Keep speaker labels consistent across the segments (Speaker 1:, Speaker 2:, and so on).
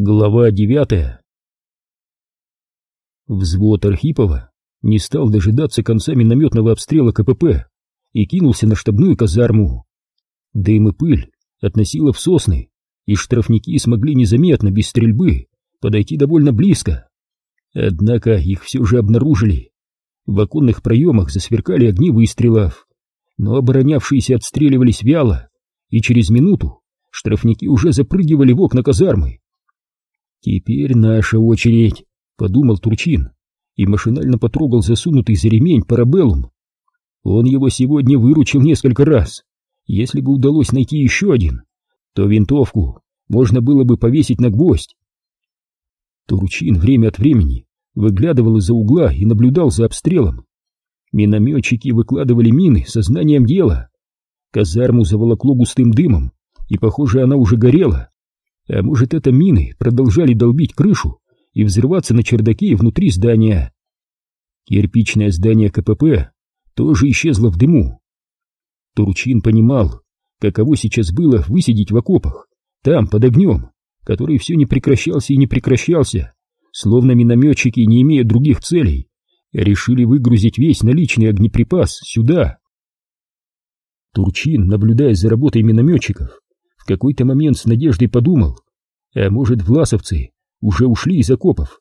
Speaker 1: Глава девятая Взвод Архипова не стал дожидаться конца минометного обстрела КПП и кинулся на штабную казарму. Дым и пыль относило в сосны, и штрафники смогли незаметно, без стрельбы, подойти довольно близко. Однако их все же обнаружили. В оконных проемах засверкали огни выстрелов, но оборонявшиеся отстреливались вяло, и через минуту штрафники уже запрыгивали в окна казармы. «Теперь наша очередь», — подумал Турчин и машинально потрогал засунутый за ремень парабеллум. Он его сегодня выручил несколько раз. Если бы удалось найти еще один, то винтовку можно было бы повесить на гвоздь. Турчин время от времени выглядывал из-за угла и наблюдал за обстрелом. Минометчики выкладывали мины со знанием дела. Казарму заволокло густым дымом, и, похоже, она уже горела. А может, это мины продолжали долбить крышу и взрываться на чердаке и внутри здания. Кирпичное здание КПП тоже исчезло в дыму. Турчин понимал, каково сейчас было высидеть в окопах, там, под огнем, который все не прекращался и не прекращался, словно минометчики, не имея других целей, решили выгрузить весь наличный огнеприпас сюда. Турчин, наблюдая за работой минометчиков, какой-то момент с надеждой подумал, а может власовцы уже ушли из окопов,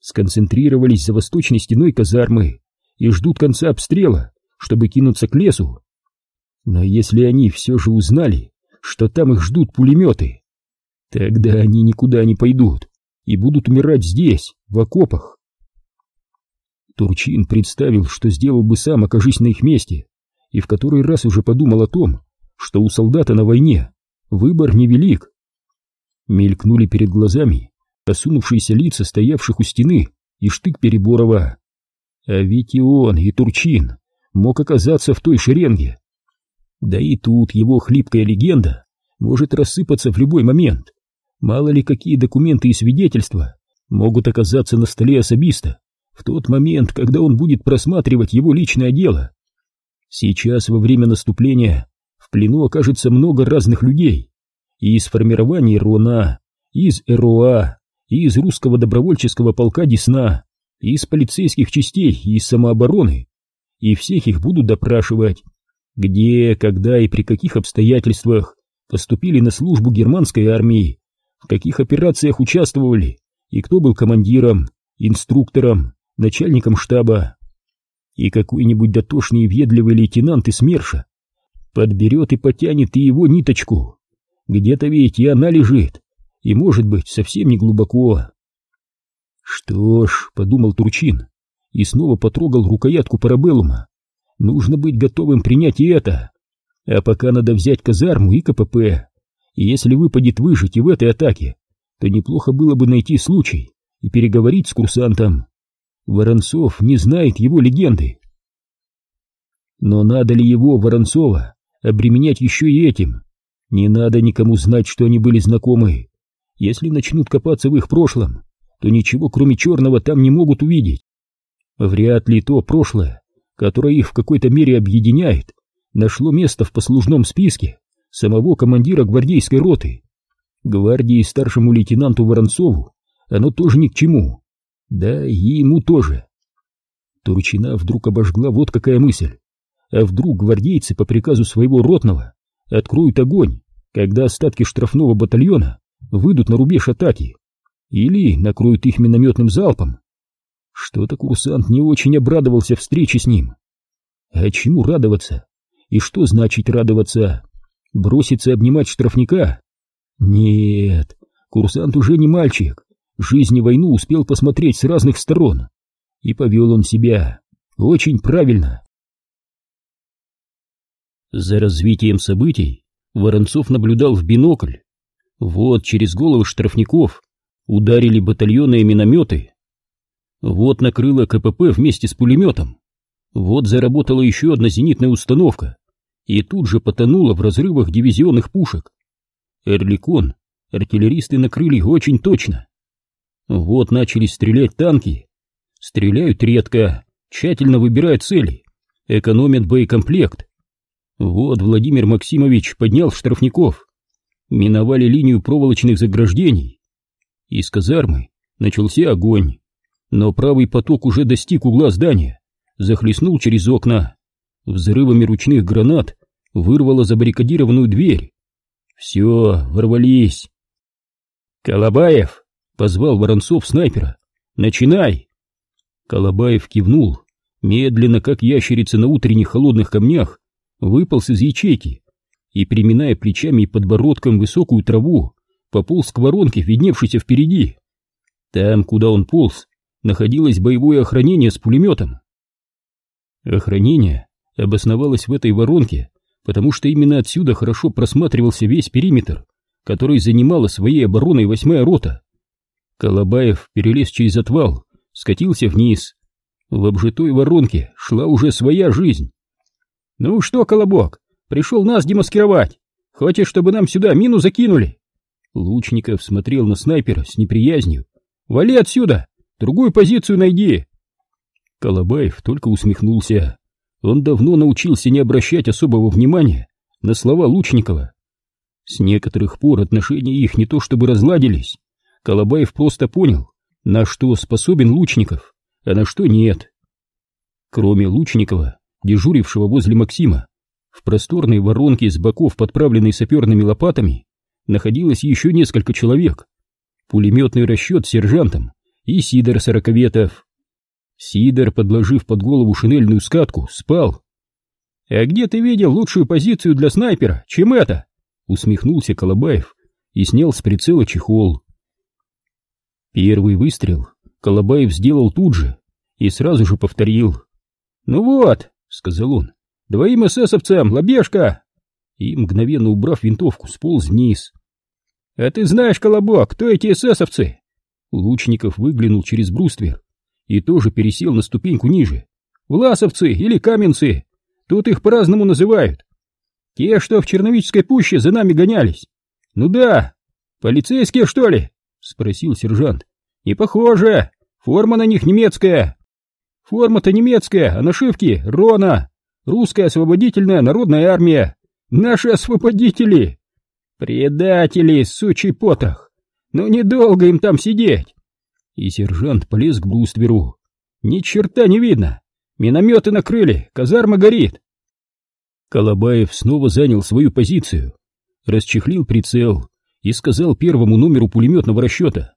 Speaker 1: сконцентрировались за восточной стеной казармы и ждут конца обстрела, чтобы кинуться к лесу. Но если они все же узнали, что там их ждут пулеметы, тогда они никуда не пойдут и будут умирать здесь, в окопах. Турчин представил, что сделал бы сам, окажись на их месте, и в который раз уже подумал о том, что у солдата на войне выбор невелик. Мелькнули перед глазами осунувшиеся лица стоявших у стены и штык Переборова. А ведь и он, и Турчин мог оказаться в той шеренге. Да и тут его хлипкая легенда может рассыпаться в любой момент. Мало ли какие документы и свидетельства могут оказаться на столе особиста в тот момент, когда он будет просматривать его личное дело. Сейчас, во время наступления, в плену окажется много разных людей. И из формирования РОНА, из РОА, и из русского добровольческого полка Десна, и из полицейских частей, и из самообороны. И всех их будут допрашивать. Где, когда и при каких обстоятельствах поступили на службу германской армии, в каких операциях участвовали, и кто был командиром, инструктором, начальником штаба. И какой-нибудь дотошный и ведливый лейтенант из СМЕРШа подберет и потянет и его ниточку. Где-то ведь и она лежит, и, может быть, совсем не глубоко. Что ж, подумал Турчин, и снова потрогал рукоятку парабеллума. Нужно быть готовым принять и это. А пока надо взять казарму и КПП. И если выпадет выжить и в этой атаке, то неплохо было бы найти случай и переговорить с курсантом. Воронцов не знает его легенды. Но надо ли его, Воронцова, обременять еще и этим. Не надо никому знать, что они были знакомы. Если начнут копаться в их прошлом, то ничего кроме черного там не могут увидеть. Вряд ли то прошлое, которое их в какой-то мере объединяет, нашло место в послужном списке самого командира гвардейской роты. Гвардии старшему лейтенанту Воронцову оно тоже ни к чему. Да и ему тоже. Турчина вдруг обожгла вот какая мысль. А вдруг гвардейцы по приказу своего ротного откроют огонь, когда остатки штрафного батальона выйдут на рубеж атаки, или накроют их минометным залпом. Что-то курсант не очень обрадовался встрече с ним. А чему радоваться? И что значит радоваться? Броситься обнимать штрафника? Нет, курсант уже не мальчик. Жизнь и войну успел посмотреть с разных сторон. И повел он себя очень правильно. За развитием событий Воронцов наблюдал в бинокль. Вот через головы штрафников ударили батальонные минометы. Вот накрыло КПП вместе с пулеметом. Вот заработала еще одна зенитная установка. И тут же потонула в разрывах дивизионных пушек. Эрликон артиллеристы накрыли очень точно. Вот начали стрелять танки. Стреляют редко, тщательно выбирая цели, экономят боекомплект. Вот Владимир Максимович поднял штрафников. Миновали линию проволочных заграждений. Из казармы начался огонь, но правый поток уже достиг угла здания, захлестнул через окна. Взрывами ручных гранат вырвало забаррикадированную дверь. Все, ворвались. «Колобаев!» — позвал Воронцов снайпера. «Начинай!» Колобаев кивнул, медленно, как ящерица на утренних холодных камнях, выполз из ячейки и, приминая плечами и подбородком высокую траву, пополз к воронке, видневшейся впереди. Там, куда он полз, находилось боевое охранение с пулеметом. Охранение обосновалось в этой воронке, потому что именно отсюда хорошо просматривался весь периметр, который занимала своей обороной восьмая рота. Колобаев перелез через отвал, скатился вниз. В обжитой воронке шла уже своя жизнь. «Ну что, Колобок, пришел нас демаскировать? Хочешь, чтобы нам сюда мину закинули?» Лучников смотрел на снайпера с неприязнью. «Вали отсюда! Другую позицию найди!» Колобаев только усмехнулся. Он давно научился не обращать особого внимания на слова Лучникова. С некоторых пор отношения их не то чтобы разладились. Колобаев просто понял, на что способен Лучников, а на что нет. Кроме Лучникова, дежурившего возле Максима, в просторной воронке с боков, подправленной саперными лопатами, находилось еще несколько человек. Пулеметный расчет с сержантом и Сидор Сороковетов. Сидор, подложив под голову шинельную скатку, спал. «А где ты видел лучшую позицию для снайпера, чем это?» Усмехнулся Колобаев и снял с прицела чехол. Первый выстрел Колобаев сделал тут же и сразу же повторил. «Ну вот», — сказал он, — «двоим эсэсовцам, лобешка!» И, мгновенно убрав винтовку, сполз вниз. «А ты знаешь, Колобок, кто эти эсэсовцы?» Лучников выглянул через бруствер и тоже пересел на ступеньку ниже. «Власовцы или каменцы, тут их по-разному называют. Те, что в Черновической пуще за нами гонялись. Ну да, полицейские, что ли?» — спросил сержант. «Не похоже, форма на них немецкая». «Форма-то немецкая, а нашивки — Рона, русская освободительная народная армия, наши освободители». «Предатели, сучий потах! Ну недолго им там сидеть!» И сержант полез к брустверу. «Ни черта не видно! Минометы накрыли, казарма горит!» Колобаев снова занял свою позицию, расчехлил прицел и сказал первому номеру пулеметного расчета.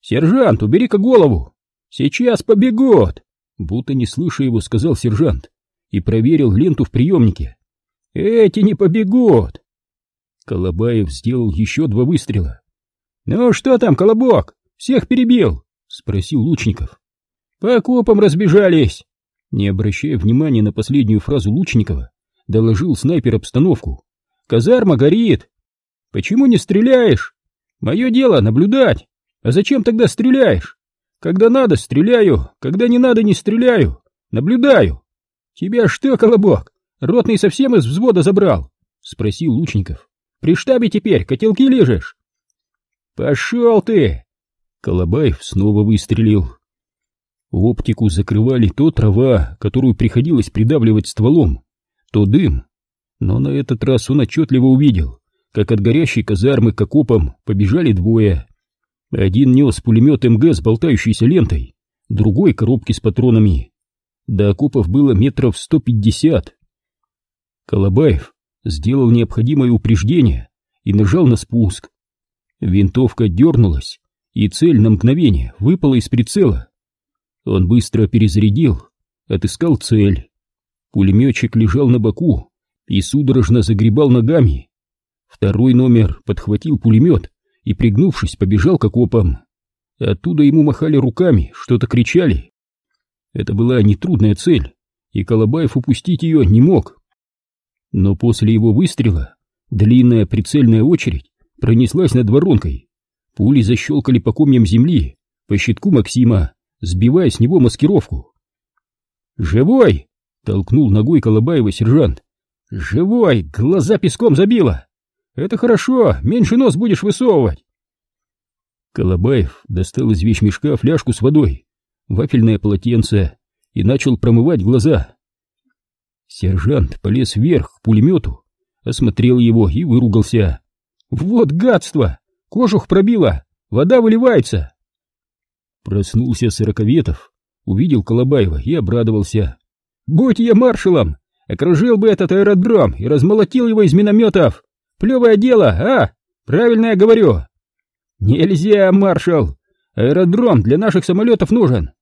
Speaker 1: «Сержант, убери-ка голову! Сейчас побегут!» Будто не слыша его, сказал сержант и проверил ленту в приемнике. «Эти не побегут!» Колобаев сделал еще два выстрела. «Ну что там, Колобок, всех перебил?» — спросил Лучников. «По окопам разбежались!» Не обращая внимания на последнюю фразу Лучникова, доложил снайпер обстановку. «Казарма горит!» «Почему не стреляешь?» «Мое дело наблюдать! А зачем тогда стреляешь?» «Когда надо, стреляю, когда не надо, не стреляю! Наблюдаю!» «Тебя что, Колобок, ротный совсем из взвода забрал?» — спросил Лучников. При штабе теперь котелки лежишь. Пошел ты! Колобаев снова выстрелил. Оптику закрывали то трава, которую приходилось придавливать стволом, то дым. Но на этот раз он отчетливо увидел, как от горящей казармы к окопам побежали двое. Один нес пулемет МГ с болтающейся лентой, другой — коробки с патронами. До окопов было метров сто пятьдесят. Колобаев сделал необходимое упреждение и нажал на спуск. Винтовка дернулась, и цель на мгновение выпала из прицела. Он быстро перезарядил, отыскал цель. Пулеметчик лежал на боку и судорожно загребал ногами. Второй номер подхватил пулемет и, пригнувшись, побежал к окопам. Оттуда ему махали руками, что-то кричали. Это была нетрудная цель, и Колобаев упустить ее не мог. Но после его выстрела длинная прицельная очередь пронеслась над воронкой. Пули защелкали по комьям земли, по щитку Максима, сбивая с него маскировку. «Живой!» — толкнул ногой Колобаева сержант. «Живой! Глаза песком забило! Это хорошо, меньше нос будешь высовывать!» Колобаев достал из вещмешка фляжку с водой, вафельное полотенце и начал промывать глаза. Сержант полез вверх к пулемету, осмотрел его и выругался. «Вот гадство! Кожух пробило!
Speaker 2: Вода выливается!»
Speaker 1: Проснулся Сороковетов, увидел Колобаева и обрадовался.
Speaker 2: «Будь я маршалом, окружил бы этот аэродром и размолотил его из минометов! Плевое дело, а? Правильно я говорю!» «Нельзя, маршал! Аэродром для наших самолетов нужен!»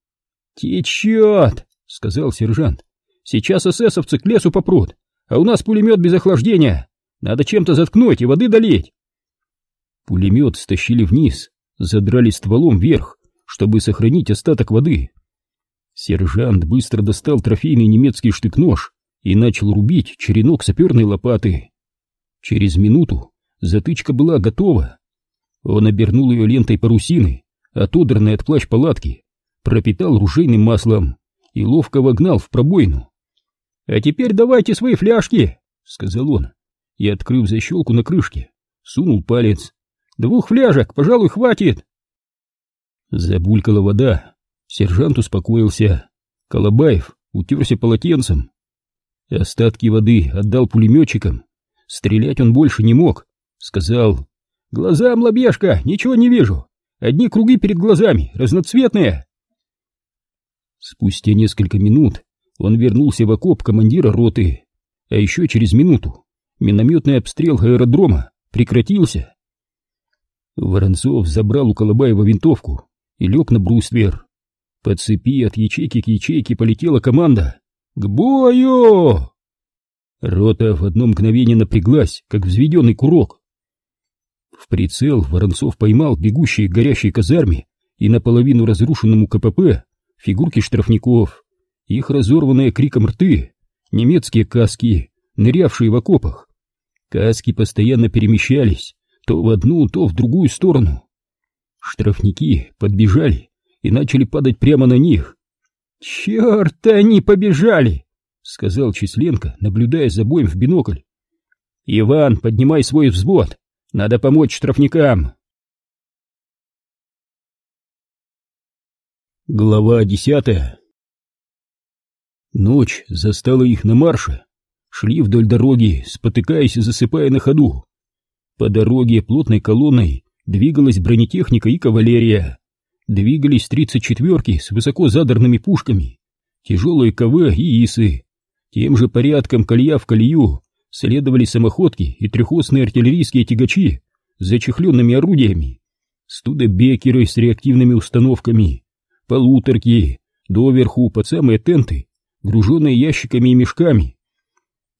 Speaker 2: «Течет!» — сказал сержант. «Сейчас эсэсовцы к лесу попрут, а у нас пулемет без охлаждения. Надо чем-то заткнуть и воды долить!»
Speaker 1: Пулемет стащили вниз, задрали стволом вверх, чтобы сохранить остаток воды. Сержант быстро достал трофейный немецкий штык-нож и начал рубить черенок саперной лопаты. Через минуту затычка была готова. Он обернул ее лентой парусины, отодранной от плащ палатки, пропитал ружейным маслом и ловко вогнал в пробоину.
Speaker 2: «А теперь давайте свои фляжки!» — сказал он,
Speaker 1: и, открыв защелку на крышке, сунул палец.
Speaker 2: «Двух фляжек, пожалуй, хватит!»
Speaker 1: Забулькала вода. Сержант успокоился. Колобаев утерся полотенцем. Остатки воды отдал пулеметчикам. Стрелять он больше не мог. Сказал,
Speaker 2: «Глазам лобешка, ничего не вижу. Одни круги перед глазами, разноцветные».
Speaker 1: Спустя несколько минут он вернулся в окоп командира роты, а еще через минуту минометный обстрел аэродрома прекратился. Воронцов забрал у Колобаева винтовку и лег на бруствер. По цепи от ячейки к ячейке полетела команда «К бою!». Рота в одно мгновение напряглась, как взведенный курок. В прицел Воронцов поймал бегущие к горящей казарме и наполовину разрушенному КПП фигурки штрафников, их разорванные криком рты, немецкие каски, нырявшие в окопах. Каски постоянно перемещались, то в одну, то в другую сторону. Штрафники подбежали и начали падать прямо на них.
Speaker 2: «Черт, они побежали!» — сказал
Speaker 1: Численко, наблюдая за боем в бинокль.
Speaker 2: «Иван, поднимай свой взвод! Надо помочь штрафникам!»
Speaker 1: Глава десятая Ночь застала их на марше. Шли вдоль дороги, спотыкаясь и засыпая на ходу. По дороге плотной колонной двигалась бронетехника и кавалерия. Двигались тридцать четверки с высоко задорными пушками, тяжелые КВ и ИСы. Тем же порядком колея в колею следовали самоходки и трехосные артиллерийские тягачи с зачехленными орудиями, студебекеры с реактивными установками, полуторки, доверху под самые тенты, груженные ящиками и мешками.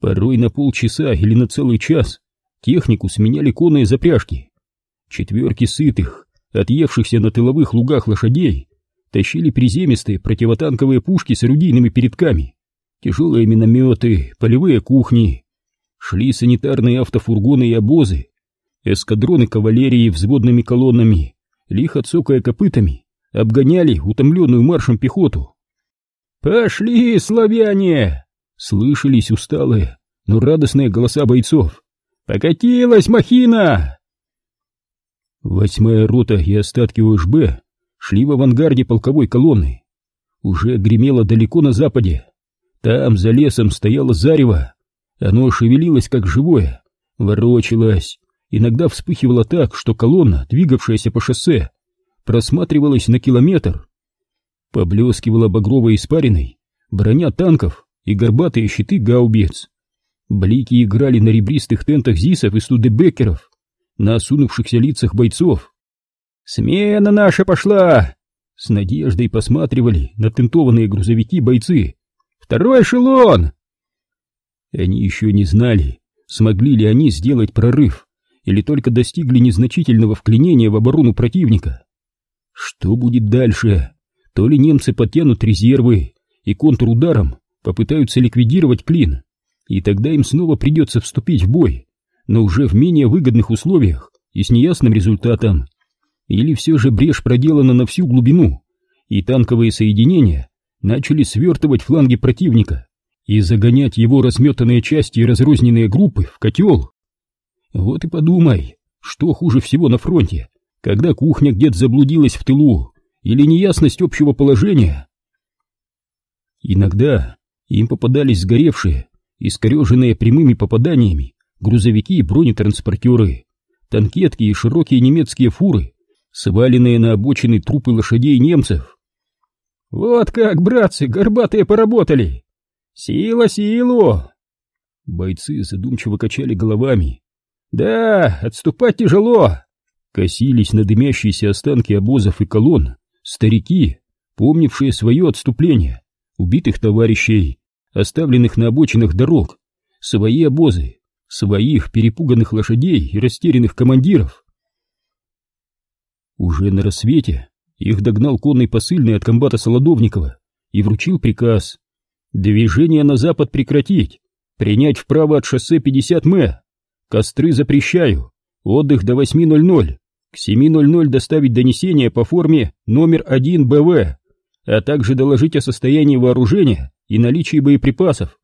Speaker 1: Порой на полчаса или на целый час технику сменяли конные запряжки. Четверки сытых, отъевшихся на тыловых лугах лошадей, тащили приземистые противотанковые пушки с орудийными передками, тяжелые минометы, полевые кухни. Шли санитарные автофургоны и обозы, эскадроны кавалерии взводными колоннами, лихо цокая копытами, обгоняли утомленную маршем пехоту.
Speaker 2: «Пошли, славяне!» — слышались усталые, но радостные голоса бойцов. «Покатилась махина!»
Speaker 1: Восьмая рота и остатки ОШБ шли в авангарде полковой колонны. Уже гремело далеко на западе. Там, за лесом, стояло зарево. Оно шевелилось, как живое, ворочалось. Иногда вспыхивало так, что колонна, двигавшаяся по шоссе, просматривалась на километр. Поблескивала багровой испариной броня танков и горбатые щиты гаубиц. Блики играли на ребристых тентах ЗИСов и студебекеров, на осунувшихся лицах бойцов.
Speaker 2: «Смена наша пошла!» С надеждой посматривали на тентованные грузовики бойцы. «Второй эшелон!»
Speaker 1: Они еще не знали, смогли ли они сделать прорыв, или только достигли незначительного вклинения в оборону противника. Что будет дальше? То ли немцы подтянут резервы и контрударом попытаются ликвидировать клин, и тогда им снова придется вступить в бой, но уже в менее выгодных условиях и с неясным результатом. Или все же брешь проделана на всю глубину, и танковые соединения начали свертывать фланги противника и загонять его разметанные части и разрозненные группы в котел. Вот и подумай, что хуже всего на фронте, когда кухня где-то заблудилась в тылу, или неясность общего положения. Иногда им попадались сгоревшие, искореженные прямыми попаданиями грузовики и бронетранспортеры, танкетки и широкие немецкие фуры сваленные на обочины трупы лошадей немцев.
Speaker 2: «Вот как, братцы, горбатые поработали! Сила силу!»
Speaker 1: Бойцы задумчиво качали головами.
Speaker 2: «Да, отступать тяжело!»
Speaker 1: Косились на дымящиеся останки обозов и колонн старики, помнившие свое отступление, убитых товарищей, оставленных на обочинах дорог, свои обозы, своих перепуганных лошадей и растерянных командиров. Уже на рассвете их догнал конный посыльный от комбата Солодовникова и вручил приказ движение на запад прекратить, принять вправо от шоссе 50 м, костры запрещаю, отдых до 8.00, к 7.00 доставить донесение по форме номер 1 БВ, а также доложить о состоянии вооружения и наличии боеприпасов.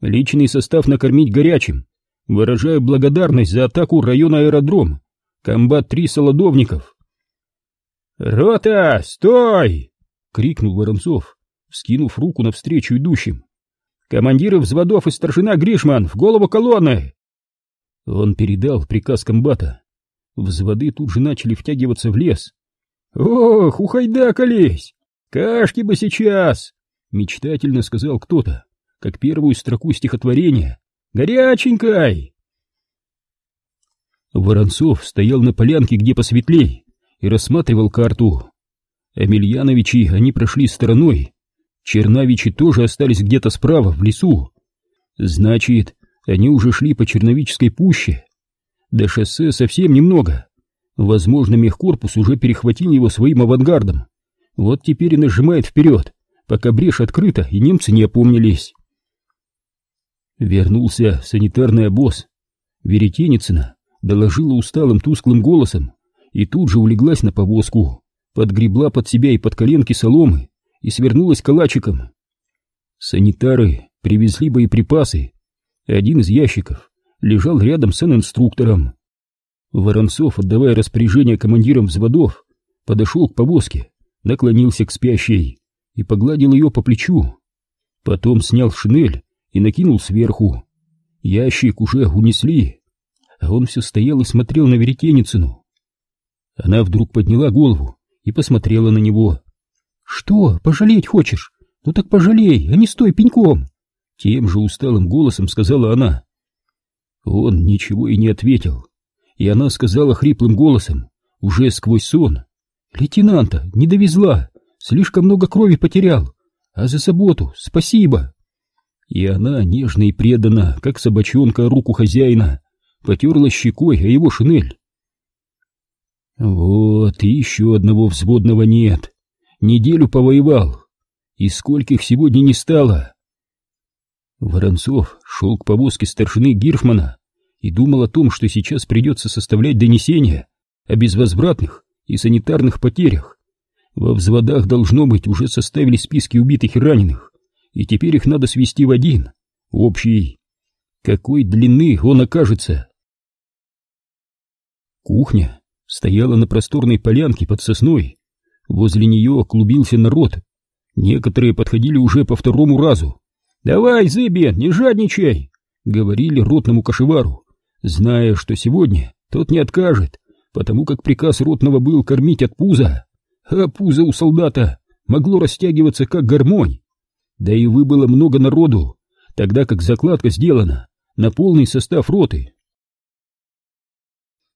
Speaker 1: Личный состав накормить горячим. Выражаю благодарность за атаку района аэродром. Комбат 3 Солодовников.
Speaker 2: «Рота, стой!» — крикнул
Speaker 1: Воронцов, вскинув руку навстречу идущим.
Speaker 2: «Командиры взводов и старшина Гришман в голову колонны!»
Speaker 1: Он передал приказ комбата. Взводы тут же начали втягиваться в лес.
Speaker 2: «Ох, ухайдакались! Кашки бы сейчас!» — мечтательно сказал кто-то, как первую строку стихотворения. «Горяченькой!»
Speaker 1: Воронцов стоял на полянке, где посветлей, и рассматривал карту. Эмельяновичи они прошли стороной, Черновичи тоже остались где-то справа, в лесу. Значит, они уже шли по Черновической пуще. До шоссе совсем немного. Возможно, мехкорпус уже перехватил его своим авангардом. Вот теперь и нажимает вперед, пока брешь открыта, и немцы не опомнились. Вернулся санитарный обоз. Веретеницына доложила усталым тусклым голосом и тут же улеглась на повозку, подгребла под себя и под коленки соломы и свернулась калачиком. Санитары привезли боеприпасы. Один из ящиков лежал рядом с инструктором. Воронцов, отдавая распоряжение командирам взводов, подошел к повозке, наклонился к спящей и погладил ее по плечу. Потом снял шинель и накинул сверху. Ящик уже унесли, а он все стоял и смотрел на Веретеницыну. Она вдруг подняла голову и посмотрела на него. «Что, пожалеть хочешь? Ну так пожалей, а не стой пеньком!» Тем же усталым голосом сказала она. Он ничего и не ответил, и она сказала хриплым голосом, уже сквозь сон. «Лейтенанта не довезла, слишком много крови потерял, а за заботу спасибо». И она, нежно и преданно, как собачонка руку хозяина, потерла щекой о его шинель. Вот, и еще одного взводного нет. Неделю повоевал, и скольких сегодня не стало. Воронцов шел к повозке старшины Гирфмана и думал о том, что сейчас придется составлять донесения о безвозвратных и санитарных потерях. Во взводах, должно быть, уже составили списки убитых и раненых, и теперь их надо свести в один, общий. Какой длины он окажется? Кухня стояла на просторной полянке под сосной. Возле нее клубился народ. Некоторые подходили уже по второму разу, «Давай, Зыбин, не жадничай!» — говорили ротному кошевару, зная, что сегодня тот не откажет, потому как приказ ротного был кормить от пуза, а пузо у солдата могло растягиваться как гармонь. Да и выбыло много народу, тогда как закладка сделана на полный состав роты.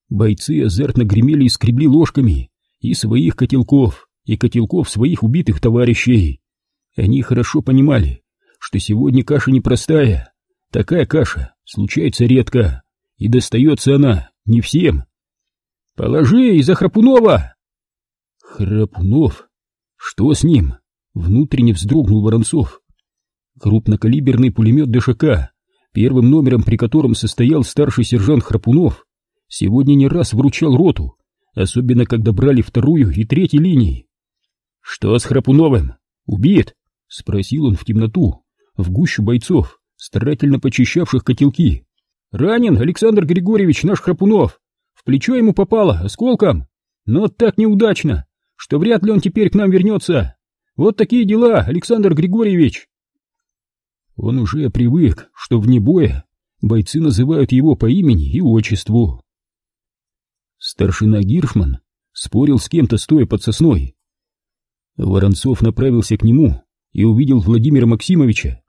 Speaker 1: Бойцы азартно гремели и скребли ложками и своих котелков, и котелков своих убитых товарищей. Они хорошо понимали, что сегодня каша непростая. Такая каша случается редко, и достается она не всем. «Положи из-за Храпунова!» «Храпунов? Что с ним?» Внутренне вздрогнул Воронцов. Крупнокалиберный пулемет ДШК, первым номером при котором состоял старший сержант Храпунов, сегодня не раз вручал роту, особенно когда брали вторую и третью линии. «Что с Храпуновым? Убит?» — спросил он в темноту, в гущу бойцов, старательно почищавших котелки. «Ранен Александр Григорьевич наш Храпунов. В плечо ему попало осколком, но так неудачно, что вряд ли он теперь к нам вернется. Вот такие дела, Александр Григорьевич!» Он уже привык, что вне боя бойцы называют его по имени и отчеству. Старшина Гиршман спорил с кем-то, стоя под сосной. Воронцов направился к нему и увидел Владимира Максимовича.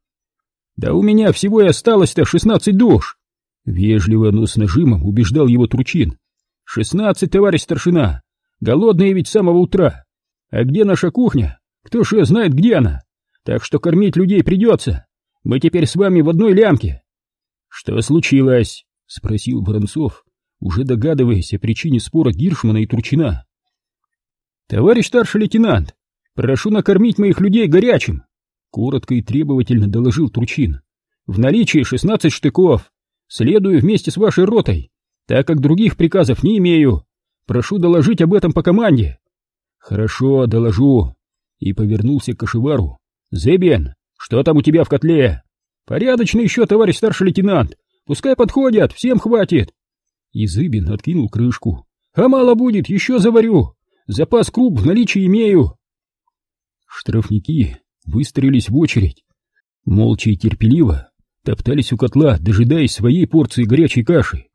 Speaker 2: «Да у меня всего и осталось-то шестнадцать душ!»
Speaker 1: Вежливо, но с нажимом убеждал его Тручин.
Speaker 2: «Шестнадцать, товарищ старшина! Голодные ведь с самого утра! А где наша кухня? Кто ж ее знает, где она? Так что кормить людей придется! Мы теперь с вами в одной лямке!»
Speaker 1: «Что случилось?» — спросил Воронцов, уже догадываясь о причине спора Гиршмана и Тручина.
Speaker 2: «Товарищ старший лейтенант, прошу накормить моих людей горячим!» Коротко и требовательно доложил Тручин. «В наличии шестнадцать штыков. Следую вместе с вашей ротой, так как других приказов не имею. Прошу доложить об этом по команде».
Speaker 1: «Хорошо, доложу». И повернулся к Кашевару.
Speaker 2: «Зебен, что там у тебя в котле?» «Порядочно еще, товарищ старший лейтенант. Пускай подходят, всем хватит».
Speaker 1: И Зыбин откинул крышку.
Speaker 2: «А мало будет, еще заварю. Запас круп в наличии имею».
Speaker 1: Штрафники выстроились в очередь. Молча и терпеливо топтались у котла, дожидаясь своей порции горячей каши.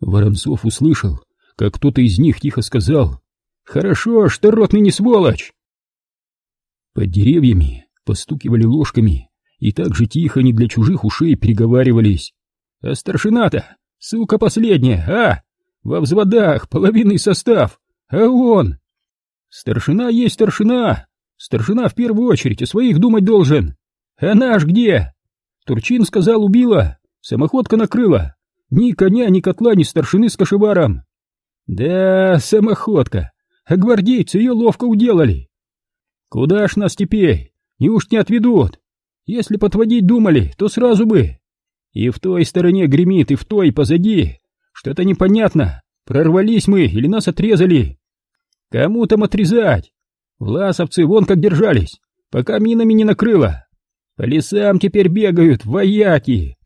Speaker 1: Воронцов услышал, как кто-то из них тихо сказал «Хорошо, что ротный не сволочь!» Под деревьями постукивали ложками и так же тихо, не для чужих ушей, переговаривались. «А старшина-то, сука последняя, а? Во взводах половинный состав, а он...» «Старшина есть старшина, старшина в первую очередь о своих думать должен. А наш где?» Турчин сказал, убила, самоходка накрыла. Ни коня, ни котла, ни старшины с кошеваром. Да, самоходка, а гвардейцы ее ловко уделали. Куда ж нас теперь? Неуж не отведут? Если подводить думали, то сразу бы. И в той стороне гремит, и в той позади. Что-то непонятно, прорвались мы или нас отрезали. Кому там отрезать? Власовцы вон как держались, пока минами не накрыло. По лесам теперь бегают вояки.